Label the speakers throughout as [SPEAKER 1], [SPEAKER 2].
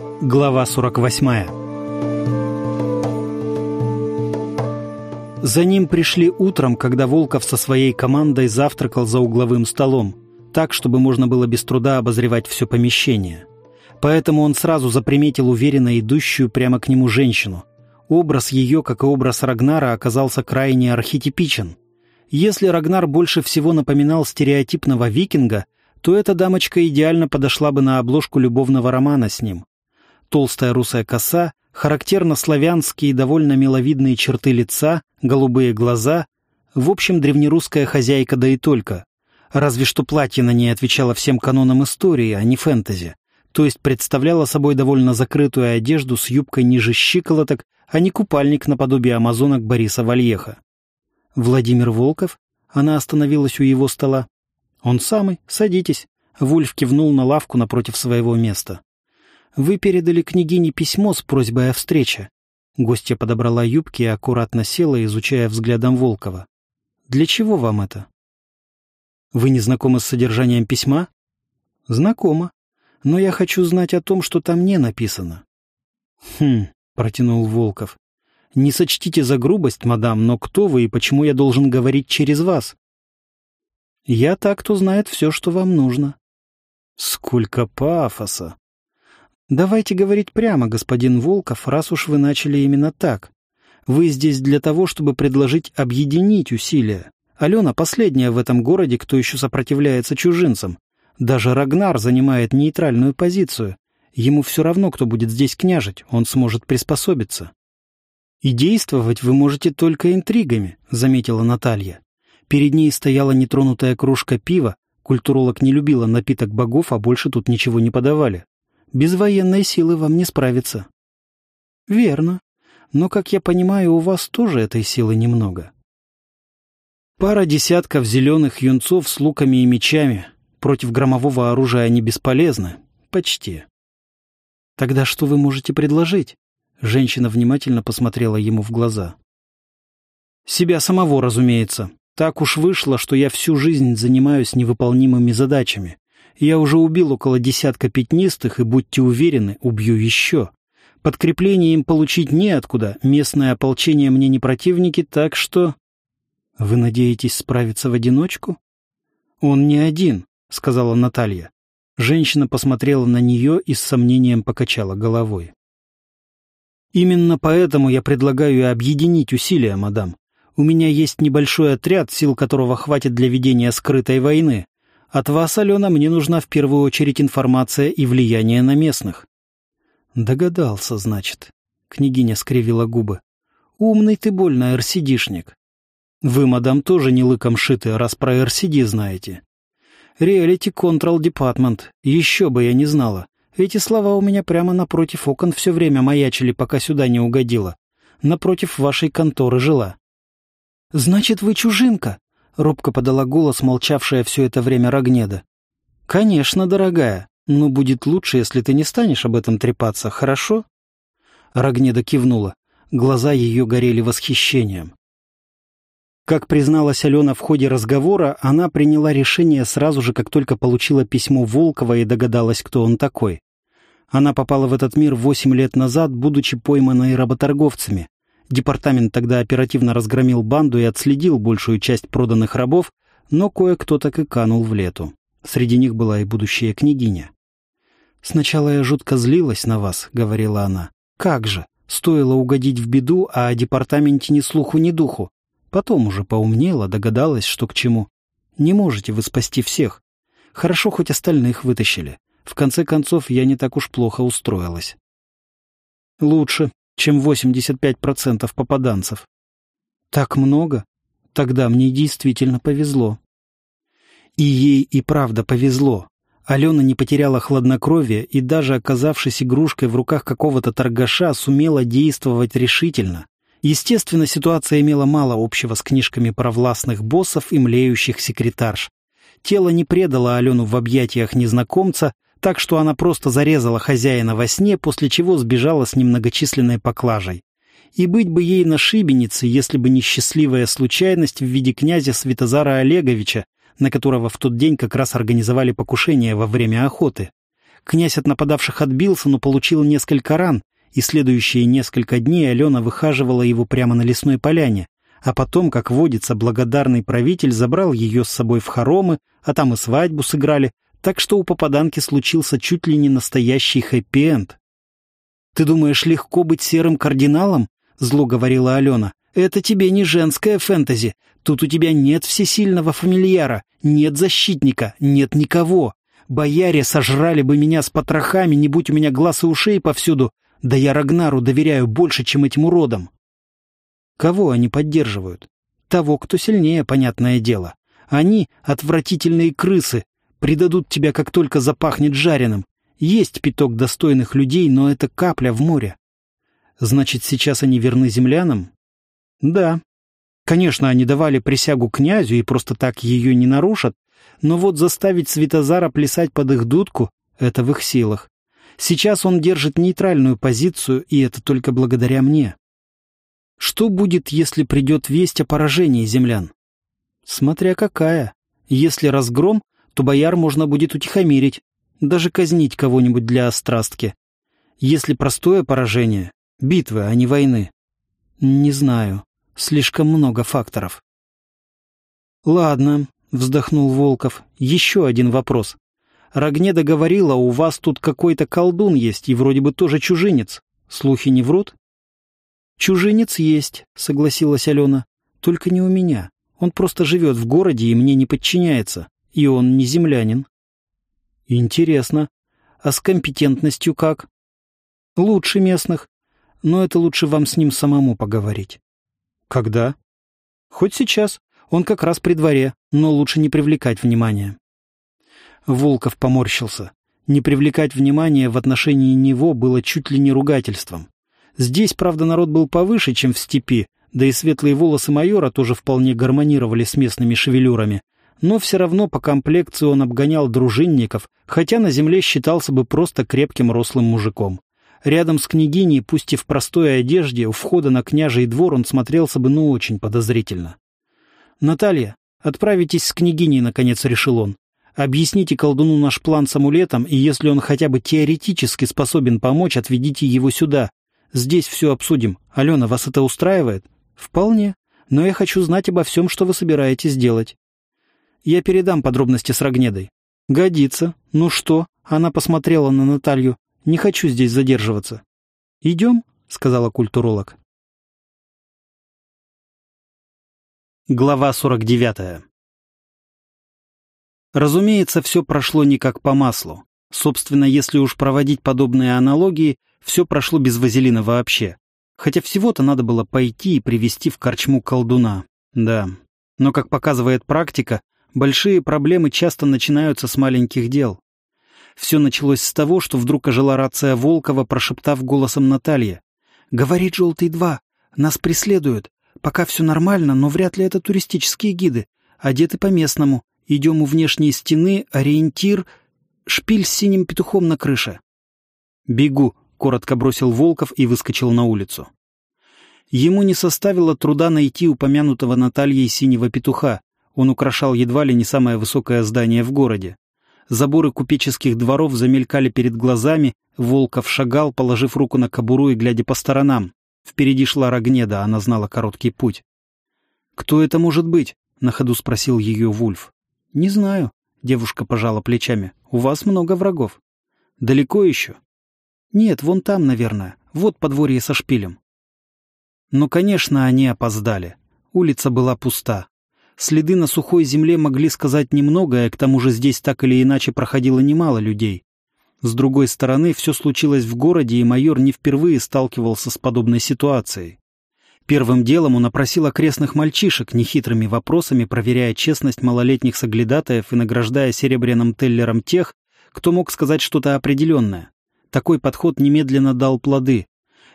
[SPEAKER 1] Глава 48 За ним пришли утром, когда Волков со своей командой завтракал за угловым столом, так, чтобы можно было без труда обозревать все помещение. Поэтому он сразу заприметил уверенно идущую прямо к нему женщину. Образ ее, как и образ Рагнара, оказался крайне архетипичен. Если Рагнар больше всего напоминал стереотипного викинга, то эта дамочка идеально подошла бы на обложку любовного романа с ним. Толстая русая коса, характерно славянские довольно миловидные черты лица, голубые глаза, в общем, древнерусская хозяйка да и только. Разве что платье на ней отвечало всем канонам истории, а не фэнтези. То есть представляла собой довольно закрытую одежду с юбкой ниже щиколоток, а не купальник наподобие амазонок Бориса Вальеха. «Владимир Волков?» Она остановилась у его стола. «Он самый. Садитесь». Вульф кивнул на лавку напротив своего места. «Вы передали княгине письмо с просьбой о встрече». Гостья подобрала юбки и аккуратно села, изучая взглядом Волкова. «Для чего вам это?» «Вы не знакомы с содержанием письма?» «Знакомо. Но я хочу знать о том, что там не написано». «Хм», — протянул Волков. Не сочтите за грубость, мадам, но кто вы и почему я должен говорить через вас? Я так, кто знает все, что вам нужно. Сколько пафоса! Давайте говорить прямо, господин Волков, раз уж вы начали именно так. Вы здесь для того, чтобы предложить объединить усилия. Алена последняя в этом городе, кто еще сопротивляется чужинцам. Даже Рагнар занимает нейтральную позицию. Ему все равно, кто будет здесь княжить, он сможет приспособиться. «И действовать вы можете только интригами», — заметила Наталья. Перед ней стояла нетронутая кружка пива, культуролог не любила напиток богов, а больше тут ничего не подавали. Без военной силы вам не справиться. Верно. Но, как я понимаю, у вас тоже этой силы немного. Пара десятков зеленых юнцов с луками и мечами. Против громового оружия они бесполезны. Почти. Тогда что вы можете предложить? Женщина внимательно посмотрела ему в глаза. «Себя самого, разумеется. Так уж вышло, что я всю жизнь занимаюсь невыполнимыми задачами. Я уже убил около десятка пятнистых, и, будьте уверены, убью еще. Подкрепление им получить неоткуда, местное ополчение мне не противники, так что...» «Вы надеетесь справиться в одиночку?» «Он не один», — сказала Наталья. Женщина посмотрела на нее и с сомнением покачала головой. Именно поэтому я предлагаю объединить усилия, мадам. У меня есть небольшой отряд, сил которого хватит для ведения скрытой войны. От вас, Алена, мне нужна в первую очередь информация и влияние на местных». «Догадался, значит». Княгиня скривила губы. «Умный ты больно, РСДшник. Вы, мадам, тоже не лыком шиты, раз про РСД знаете. Реалити Control Department. Еще бы я не знала. Эти слова у меня прямо напротив окон все время маячили, пока сюда не угодила. Напротив вашей конторы жила. «Значит, вы чужинка?» — робко подала голос, молчавшая все это время Рогнеда. «Конечно, дорогая, но будет лучше, если ты не станешь об этом трепаться, хорошо?» Рогнеда кивнула. Глаза ее горели восхищением. Как призналась Алена в ходе разговора, она приняла решение сразу же, как только получила письмо Волкова и догадалась, кто он такой. Она попала в этот мир восемь лет назад, будучи пойманной работорговцами. Департамент тогда оперативно разгромил банду и отследил большую часть проданных рабов, но кое-кто так и канул в лету. Среди них была и будущая княгиня. «Сначала я жутко злилась на вас», — говорила она. «Как же! Стоило угодить в беду, а о департаменте ни слуху, ни духу. Потом уже поумнела, догадалась, что к чему. Не можете вы спасти всех. Хорошо, хоть остальных вытащили. В конце концов, я не так уж плохо устроилась. Лучше, чем 85% попаданцев. Так много? Тогда мне действительно повезло. И ей и правда повезло. Алена не потеряла хладнокровие и даже оказавшись игрушкой в руках какого-то торгаша, сумела действовать решительно, Естественно, ситуация имела мало общего с книжками про властных боссов и млеющих секретарш. Тело не предало Алену в объятиях незнакомца, так что она просто зарезала хозяина во сне, после чего сбежала с немногочисленной поклажей. И быть бы ей на шибенице, если бы не счастливая случайность в виде князя Святозара Олеговича, на которого в тот день как раз организовали покушение во время охоты. Князь от нападавших отбился, но получил несколько ран, и следующие несколько дней Алена выхаживала его прямо на лесной поляне, а потом, как водится, благодарный правитель забрал ее с собой в хоромы, а там и свадьбу сыграли, так что у попаданки случился чуть ли не настоящий хэппи-энд. «Ты думаешь, легко быть серым кардиналом?» — зло говорила Алена. «Это тебе не женская фэнтези. Тут у тебя нет всесильного фамильяра, нет защитника, нет никого. Бояре сожрали бы меня с потрохами, не будь у меня глаз и ушей повсюду. Да я Рагнару доверяю больше, чем этим уродам». Кого они поддерживают? Того, кто сильнее, понятное дело. Они — отвратительные крысы, предадут тебя, как только запахнет жареным. Есть пяток достойных людей, но это капля в море. Значит, сейчас они верны землянам? Да. Конечно, они давали присягу князю и просто так ее не нарушат, но вот заставить Светозара плясать под их дудку — это в их силах. Сейчас он держит нейтральную позицию, и это только благодаря мне. Что будет, если придет весть о поражении землян? Смотря какая. Если разгром, то бояр можно будет утихомирить, даже казнить кого-нибудь для острастки. Если простое поражение — битвы, а не войны. Не знаю. Слишком много факторов. «Ладно», — вздохнул Волков, — «еще один вопрос. Рогнеда говорила, у вас тут какой-то колдун есть и вроде бы тоже чужинец. Слухи не врут?» «Чужинец есть», — согласилась Алена. «Только не у меня. Он просто живет в городе и мне не подчиняется. И он не землянин». Интересно. А с компетентностью как? Лучше местных. Но это лучше вам с ним самому поговорить. Когда? Хоть сейчас. Он как раз при дворе, но лучше не привлекать внимания. Волков поморщился. Не привлекать внимания в отношении него было чуть ли не ругательством. Здесь, правда, народ был повыше, чем в степи, да и светлые волосы майора тоже вполне гармонировали с местными шевелюрами, но все равно по комплекции он обгонял дружинников, хотя на земле считался бы просто крепким рослым мужиком. Рядом с княгиней, пусть и в простой одежде, у входа на княжий двор он смотрелся бы ну очень подозрительно. «Наталья, отправитесь с княгиней», — наконец решил он. «Объясните колдуну наш план с амулетом, и если он хотя бы теоретически способен помочь, отведите его сюда. Здесь все обсудим. Алена, вас это устраивает?» «Вполне. Но я хочу знать обо всем, что вы собираетесь делать». Я передам подробности с Рогнедой. Годится. Ну что? Она посмотрела на Наталью. Не хочу здесь задерживаться. Идем, сказала культуролог. Глава 49. Разумеется, все прошло не как по маслу. Собственно, если уж проводить подобные аналогии, все прошло без вазелина вообще. Хотя всего-то надо было пойти и привести в корчму колдуна. Да. Но, как показывает практика, Большие проблемы часто начинаются с маленьких дел. Все началось с того, что вдруг ожила рация Волкова, прошептав голосом Наталья. «Говорит Желтый-2, нас преследуют. Пока все нормально, но вряд ли это туристические гиды. Одеты по-местному. Идем у внешней стены, ориентир... Шпиль с синим петухом на крыше». «Бегу», — коротко бросил Волков и выскочил на улицу. Ему не составило труда найти упомянутого Натальей синего петуха, он украшал едва ли не самое высокое здание в городе. Заборы купеческих дворов замелькали перед глазами, Волков шагал, положив руку на кобуру и глядя по сторонам. Впереди шла Рогнеда, она знала короткий путь. «Кто это может быть?» — на ходу спросил ее Вульф. «Не знаю», — девушка пожала плечами. «У вас много врагов». «Далеко еще?» «Нет, вон там, наверное. Вот подворье со шпилем». Но, конечно, они опоздали. Улица была пуста. Следы на сухой земле могли сказать немногое, к тому же здесь так или иначе проходило немало людей. С другой стороны, все случилось в городе, и майор не впервые сталкивался с подобной ситуацией. Первым делом он опросил окрестных мальчишек, нехитрыми вопросами проверяя честность малолетних соглядатаев и награждая серебряным теллером тех, кто мог сказать что-то определенное. Такой подход немедленно дал плоды.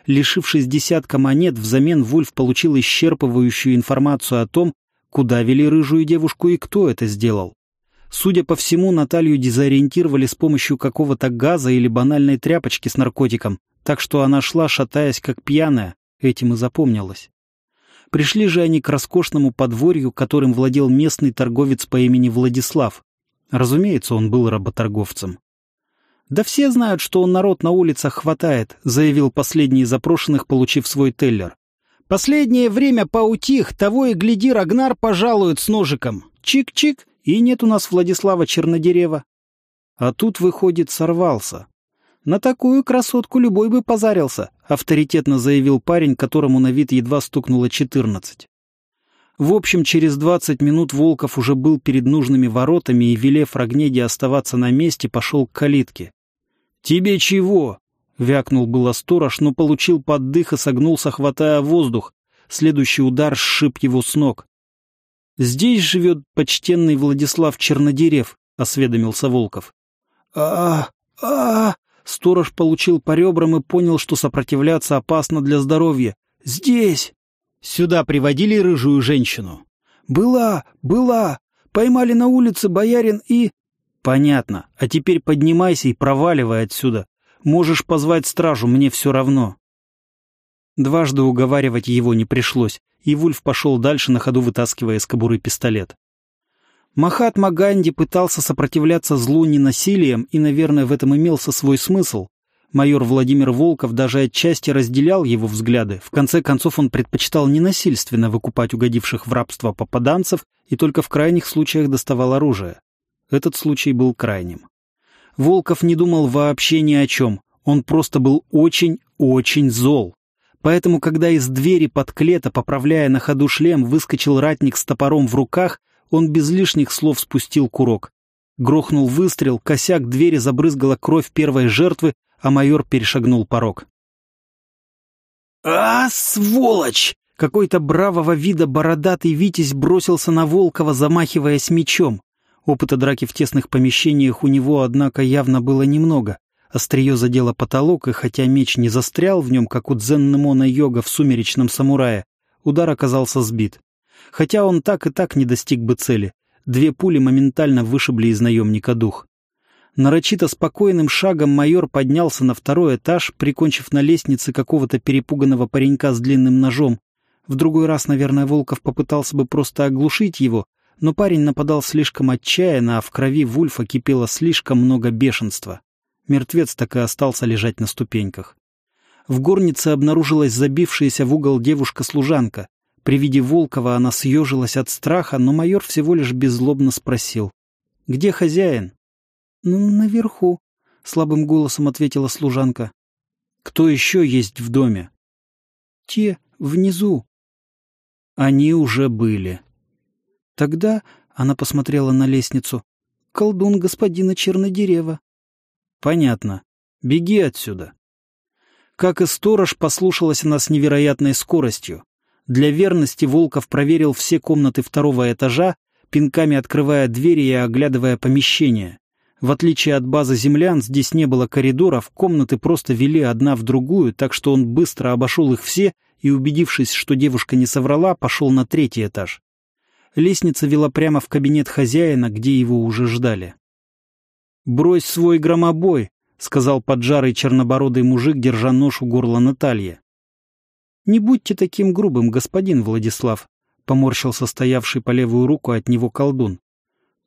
[SPEAKER 1] Лишившись десятка монет, взамен Вульф получил исчерпывающую информацию о том, Куда вели рыжую девушку и кто это сделал? Судя по всему, Наталью дезориентировали с помощью какого-то газа или банальной тряпочки с наркотиком, так что она шла, шатаясь как пьяная, этим и запомнилась. Пришли же они к роскошному подворью, которым владел местный торговец по имени Владислав. Разумеется, он был работорговцем. «Да все знают, что он народ на улицах хватает», — заявил последний из запрошенных, получив свой теллер. «Последнее время поутих, того и гляди, Рагнар пожалует с ножиком. Чик-чик, и нет у нас Владислава Чернодерева». А тут, выходит, сорвался. «На такую красотку любой бы позарился», — авторитетно заявил парень, которому на вид едва стукнуло четырнадцать. В общем, через двадцать минут Волков уже был перед нужными воротами и, велев Рогнеде оставаться на месте, пошел к калитке. «Тебе чего?» — вякнул было сторож, но получил поддых и согнулся, хватая воздух. Следующий удар сшиб его с ног. «Здесь живет почтенный Владислав Чернодерев», — осведомился Волков. а а, -а Сторож получил по ребрам и понял, что сопротивляться опасно для здоровья. «Здесь!» «Сюда приводили рыжую женщину?» «Была, была! Поймали на улице боярин и...» «Понятно. А теперь поднимайся и проваливай отсюда. Можешь позвать стражу, мне все равно». Дважды уговаривать его не пришлось, и Вульф пошел дальше, на ходу вытаскивая из кобуры пистолет. Махатма Ганди пытался сопротивляться злу не насилием, и, наверное, в этом имелся свой смысл. Майор Владимир Волков даже отчасти разделял его взгляды. В конце концов, он предпочитал ненасильственно выкупать угодивших в рабство попаданцев и только в крайних случаях доставал оружие. Этот случай был крайним. Волков не думал вообще ни о чем. Он просто был очень-очень зол. Поэтому, когда из двери под клета, поправляя на ходу шлем, выскочил ратник с топором в руках, он без лишних слов спустил курок. Грохнул выстрел, косяк двери забрызгала кровь первой жертвы, а майор перешагнул порог. «А, сволочь!» Какой-то бравого вида бородатый Витязь бросился на Волкова, замахиваясь мечом. Опыта драки в тесных помещениях у него, однако, явно было немного. Острие задело потолок, и хотя меч не застрял в нем, как у дзен-немона йога в «Сумеречном самурае», удар оказался сбит хотя он так и так не достиг бы цели. Две пули моментально вышибли из наемника дух. Нарочито спокойным шагом майор поднялся на второй этаж, прикончив на лестнице какого-то перепуганного паренька с длинным ножом. В другой раз, наверное, Волков попытался бы просто оглушить его, но парень нападал слишком отчаянно, а в крови Вульфа кипело слишком много бешенства. Мертвец так и остался лежать на ступеньках. В горнице обнаружилась забившаяся в угол девушка-служанка. При виде Волкова она съежилась от страха, но майор всего лишь беззлобно спросил. «Где хозяин?» «Ну, наверху», — слабым голосом ответила служанка. «Кто еще есть в доме?» «Те, внизу». Они уже были. Тогда она посмотрела на лестницу. «Колдун господина Чернодерева». «Понятно. Беги отсюда». Как и сторож, послушалась она с невероятной скоростью. Для верности Волков проверил все комнаты второго этажа, пинками открывая двери и оглядывая помещение. В отличие от базы землян, здесь не было коридоров, комнаты просто вели одна в другую, так что он быстро обошел их все и, убедившись, что девушка не соврала, пошел на третий этаж. Лестница вела прямо в кабинет хозяина, где его уже ждали. «Брось свой громобой», — сказал поджарый чернобородый мужик, держа нож у горла Натальи. «Не будьте таким грубым, господин Владислав», — поморщился стоявший по левую руку от него колдун.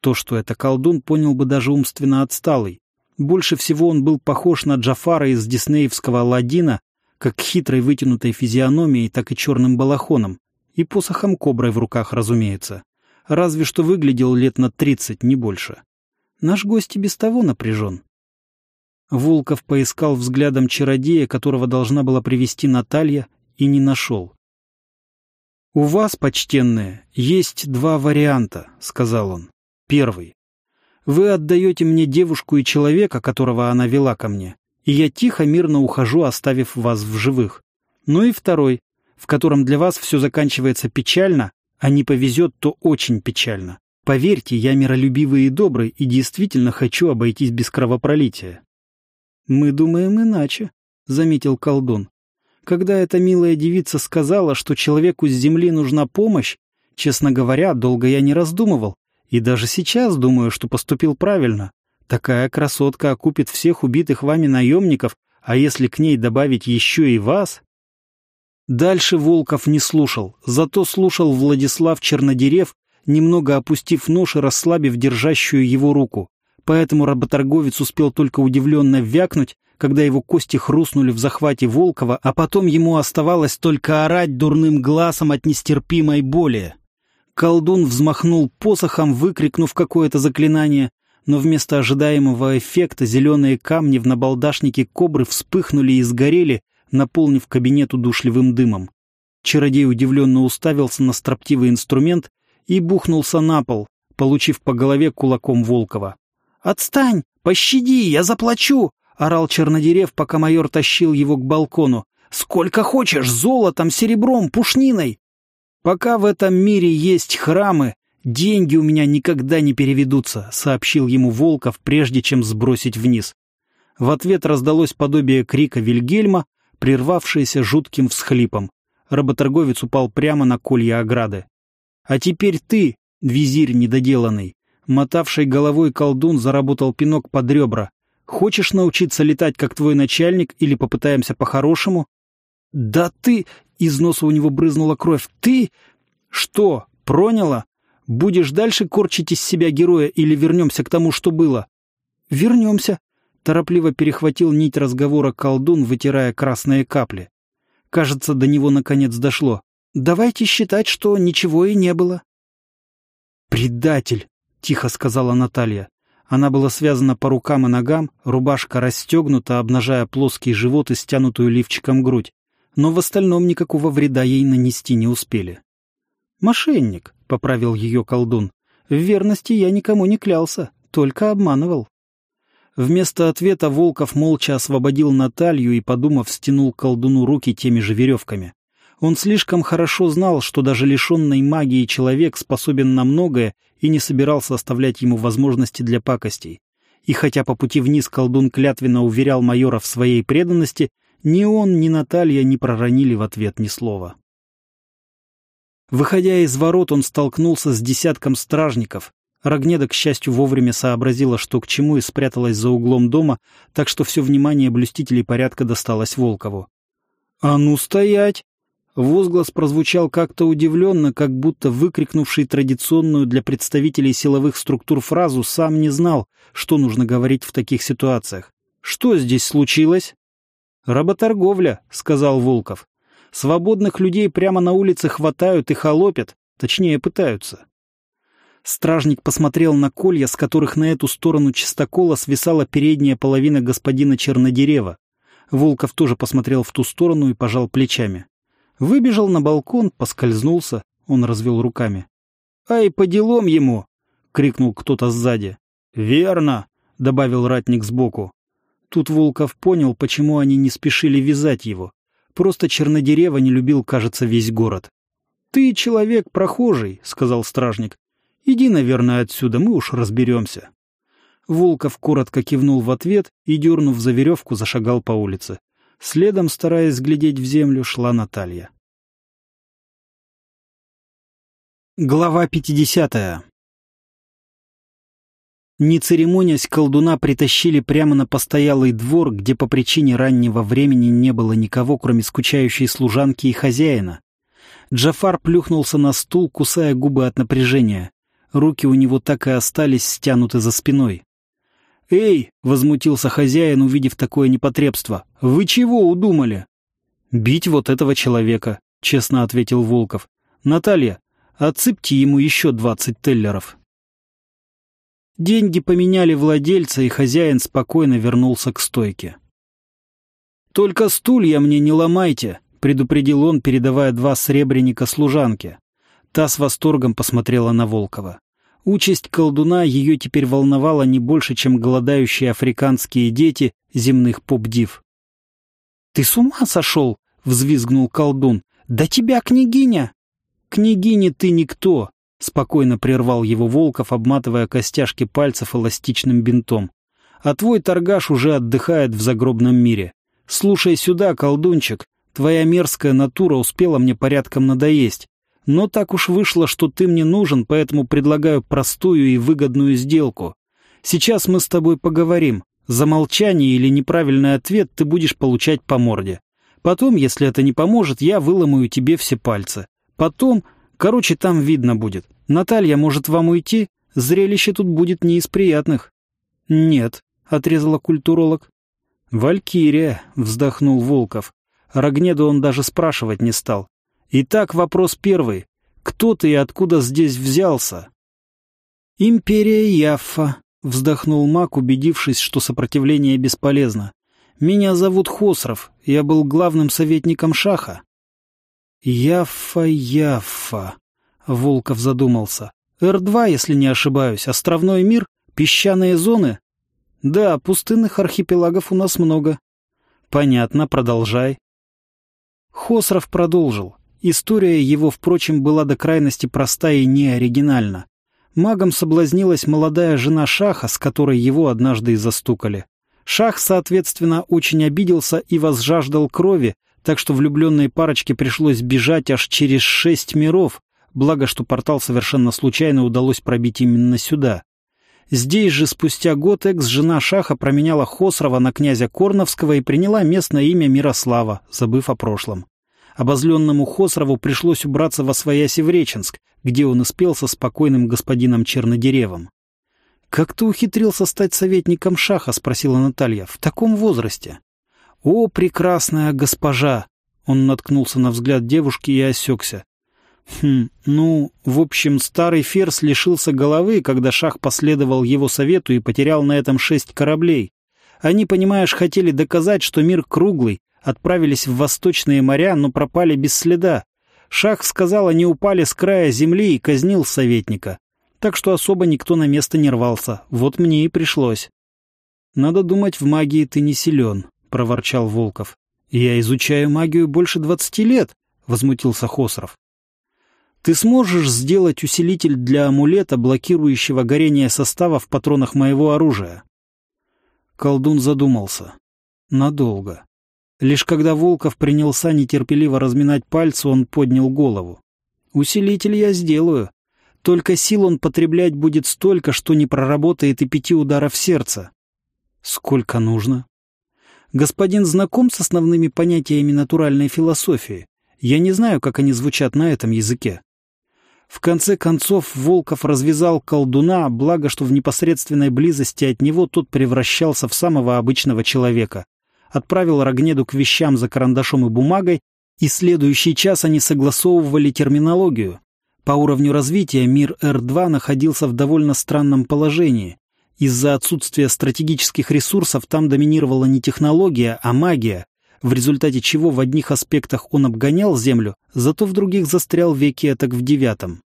[SPEAKER 1] То, что это колдун, понял бы даже умственно отсталый. Больше всего он был похож на Джафара из диснеевского «Аладдина», как хитрой вытянутой физиономией, так и черным балахоном. И посохом коброй в руках, разумеется. Разве что выглядел лет на тридцать, не больше. Наш гость и без того напряжен. Волков поискал взглядом чародея, которого должна была привести Наталья, и не нашел. «У вас, почтенные, есть два варианта», — сказал он. «Первый. Вы отдаете мне девушку и человека, которого она вела ко мне, и я тихо, мирно ухожу, оставив вас в живых. Ну и второй, в котором для вас все заканчивается печально, а не повезет, то очень печально. Поверьте, я миролюбивый и добрый, и действительно хочу обойтись без кровопролития». «Мы думаем иначе», — заметил колдун. Когда эта милая девица сказала, что человеку с земли нужна помощь, честно говоря, долго я не раздумывал. И даже сейчас думаю, что поступил правильно. Такая красотка окупит всех убитых вами наемников, а если к ней добавить еще и вас... Дальше Волков не слушал, зато слушал Владислав Чернодерев, немного опустив нож и расслабив держащую его руку. Поэтому работорговец успел только удивленно вякнуть, когда его кости хрустнули в захвате Волкова, а потом ему оставалось только орать дурным глазом от нестерпимой боли. Колдун взмахнул посохом, выкрикнув какое-то заклинание, но вместо ожидаемого эффекта зеленые камни в набалдашнике кобры вспыхнули и сгорели, наполнив кабинет удушливым дымом. Чародей удивленно уставился на строптивый инструмент и бухнулся на пол, получив по голове кулаком Волкова. «Отстань! Пощади! Я заплачу!» — орал Чернодерев, пока майор тащил его к балкону. «Сколько хочешь! Золотом, серебром, пушниной!» «Пока в этом мире есть храмы, деньги у меня никогда не переведутся», — сообщил ему Волков, прежде чем сбросить вниз. В ответ раздалось подобие крика Вильгельма, прервавшееся жутким всхлипом. Работорговец упал прямо на колья ограды. «А теперь ты, визирь недоделанный!» Мотавший головой колдун заработал пинок под ребра. «Хочешь научиться летать, как твой начальник, или попытаемся по-хорошему?» «Да ты...» Из носа у него брызнула кровь. «Ты...» «Что, проняла? Будешь дальше корчить из себя героя или вернемся к тому, что было?» «Вернемся», — торопливо перехватил нить разговора колдун, вытирая красные капли. Кажется, до него наконец дошло. «Давайте считать, что ничего и не было». «Предатель!» — тихо сказала Наталья. Она была связана по рукам и ногам, рубашка расстегнута, обнажая плоский живот и стянутую лифчиком грудь но в остальном никакого вреда ей нанести не успели. «Мошенник», — поправил ее колдун. «В верности я никому не клялся, только обманывал». Вместо ответа Волков молча освободил Наталью и, подумав, стянул колдуну руки теми же веревками. Он слишком хорошо знал, что даже лишенный магии человек способен на многое и не собирался оставлять ему возможности для пакостей. И хотя по пути вниз колдун клятвенно уверял майора в своей преданности, ни он, ни Наталья не проронили в ответ ни слова. Выходя из ворот, он столкнулся с десятком стражников. Рогнеда, к счастью, вовремя сообразила, что к чему, и спряталась за углом дома, так что все внимание блюстителей порядка досталось Волкову. «А ну стоять!» Возглас прозвучал как-то удивленно, как будто выкрикнувший традиционную для представителей силовых структур фразу сам не знал, что нужно говорить в таких ситуациях. «Что здесь случилось?» «Работорговля», — сказал Волков. «Свободных людей прямо на улице хватают и холопят, точнее пытаются». Стражник посмотрел на колья, с которых на эту сторону чистокола свисала передняя половина господина Чернодерева. Волков тоже посмотрел в ту сторону и пожал плечами. Выбежал на балкон, поскользнулся, он развел руками. «Ай, по делам ему!» — крикнул кто-то сзади. «Верно!» — добавил ратник сбоку. Тут Волков понял, почему они не спешили вязать его. Просто Чернодерева не любил, кажется, весь город. «Ты человек прохожий», — сказал стражник. «Иди, наверное, отсюда, мы уж разберемся». Волков коротко кивнул в ответ и, дернув за веревку, зашагал по улице. Следом, стараясь глядеть в землю, шла Наталья. Глава пятидесятая не церемонясь, колдуна притащили прямо на постоялый двор, где по причине раннего времени не было никого, кроме скучающей служанки и хозяина. Джафар плюхнулся на стул, кусая губы от напряжения. Руки у него так и остались стянуты за спиной. «Эй!» — возмутился хозяин, увидев такое непотребство. «Вы чего удумали?» «Бить вот этого человека», — честно ответил Волков. «Наталья, отсыпьте ему еще двадцать теллеров». Деньги поменяли владельца, и хозяин спокойно вернулся к стойке. «Только стулья мне не ломайте», — предупредил он, передавая два сребреника служанке. Та с восторгом посмотрела на Волкова. Участь колдуна ее теперь волновала не больше, чем голодающие африканские дети земных поп-див. «Ты с ума сошел?» — взвизгнул колдун. «Да тебя княгиня!» «Княгиня ты никто!» — спокойно прервал его Волков, обматывая костяшки пальцев эластичным бинтом. «А твой торгаш уже отдыхает в загробном мире. Слушай сюда, колдунчик, твоя мерзкая натура успела мне порядком надоесть. Но так уж вышло, что ты мне нужен, поэтому предлагаю простую и выгодную сделку. Сейчас мы с тобой поговорим. За молчание или неправильный ответ ты будешь получать по морде. Потом, если это не поможет, я выломаю тебе все пальцы. Потом Короче, там видно будет. Наталья, может, вам уйти? Зрелище тут будет не из приятных». «Нет», — отрезала культуролог. «Валькирия», — вздохнул Волков. Рогнеду он даже спрашивать не стал. Итак, вопрос первый. Кто ты и откуда здесь взялся? «Империя Яффа», — вздохнул маг, убедившись, что сопротивление бесполезно. «Меня зовут Хосров, я был главным советником Шаха». «Яффа, Яффа», — Волков задумался. «Р-2, если не ошибаюсь, островной мир, песчаные зоны?» «Да, пустынных архипелагов у нас много». «Понятно, продолжай». Хосров продолжил. История его, впрочем, была до крайности проста и неоригинальна. Магом соблазнилась молодая жена Шаха, с которой его однажды и застукали. Шах, соответственно, очень обиделся и возжаждал крови, так что влюбленной парочке пришлось бежать аж через шесть миров, благо что портал совершенно случайно удалось пробить именно сюда. Здесь же спустя год экс-жена Шаха променяла Хосрова на князя Корновского и приняла местное имя Мирослава, забыв о прошлом. Обозленному Хосрову пришлось убраться во свояси в Реченск, где он испел со спокойным господином Чернодеревым. «Как ты ухитрился стать советником Шаха?» — спросила Наталья. «В таком возрасте». «О, прекрасная госпожа!» Он наткнулся на взгляд девушки и осекся. Хм, ну, в общем, старый Ферс лишился головы, когда Шах последовал его совету и потерял на этом шесть кораблей. Они, понимаешь, хотели доказать, что мир круглый, отправились в восточные моря, но пропали без следа. Шах сказал, они упали с края земли и казнил советника. Так что особо никто на место не рвался. Вот мне и пришлось. «Надо думать, в магии ты не силен», — проворчал Волков. «Я изучаю магию больше двадцати лет», — возмутился Хосров. Ты сможешь сделать усилитель для амулета, блокирующего горение состава в патронах моего оружия?» Колдун задумался. Надолго. Лишь когда Волков принялся нетерпеливо разминать пальцы, он поднял голову. «Усилитель я сделаю. Только сил он потреблять будет столько, что не проработает и пяти ударов сердца». «Сколько нужно?» «Господин знаком с основными понятиями натуральной философии. Я не знаю, как они звучат на этом языке». В конце концов Волков развязал колдуна, благо что в непосредственной близости от него тот превращался в самого обычного человека. Отправил Рогнеду к вещам за карандашом и бумагой, и следующий час они согласовывали терминологию. По уровню развития мир Р-2 находился в довольно странном положении. Из-за отсутствия стратегических ресурсов там доминировала не технология, а магия, в результате чего в одних аспектах он обгонял Землю, зато в других застрял веки так в девятом.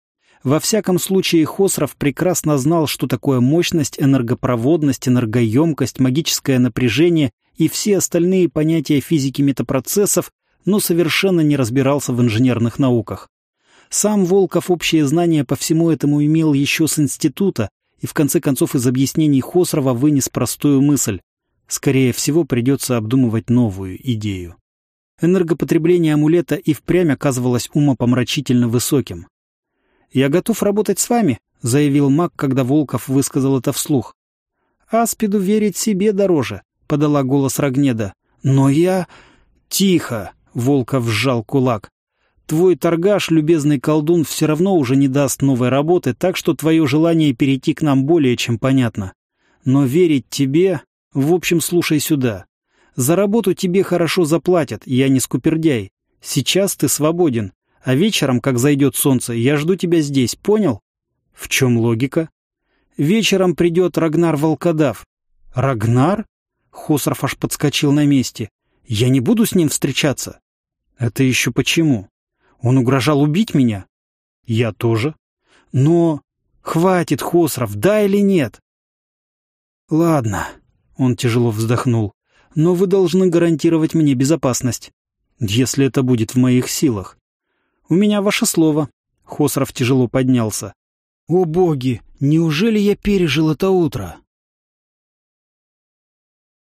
[SPEAKER 1] Во всяком случае, Хосров прекрасно знал, что такое мощность, энергопроводность, энергоемкость, магическое напряжение и все остальные понятия физики метапроцессов, но совершенно не разбирался в инженерных науках. Сам Волков общее знание по всему этому имел еще с института и в конце концов из объяснений Хосрова вынес простую мысль. Скорее всего, придется обдумывать новую идею. Энергопотребление амулета и впрямь оказывалось умопомрачительно высоким. «Я готов работать с вами», — заявил маг, когда Волков высказал это вслух. «Аспиду верить себе дороже», — подала голос Рогнеда. «Но я...» «Тихо!» — Волков сжал кулак. «Твой торгаш, любезный колдун, все равно уже не даст новой работы, так что твое желание перейти к нам более чем понятно. Но верить тебе в общем, слушай сюда. За работу тебе хорошо заплатят, я не скупердяй. Сейчас ты свободен, а вечером, как зайдет солнце, я жду тебя здесь, понял? В чем логика? Вечером придет Рагнар Волкодав. Рагнар? Хосров аж подскочил на месте. Я не буду с ним встречаться. Это еще почему? Он угрожал убить меня? Я тоже. Но... Хватит, Хосров, да или нет? Ладно, он тяжело вздохнул. «Но вы должны гарантировать мне безопасность, если это будет в моих силах. У меня ваше слово». Хосров тяжело поднялся. «О боги, неужели я пережил это утро?»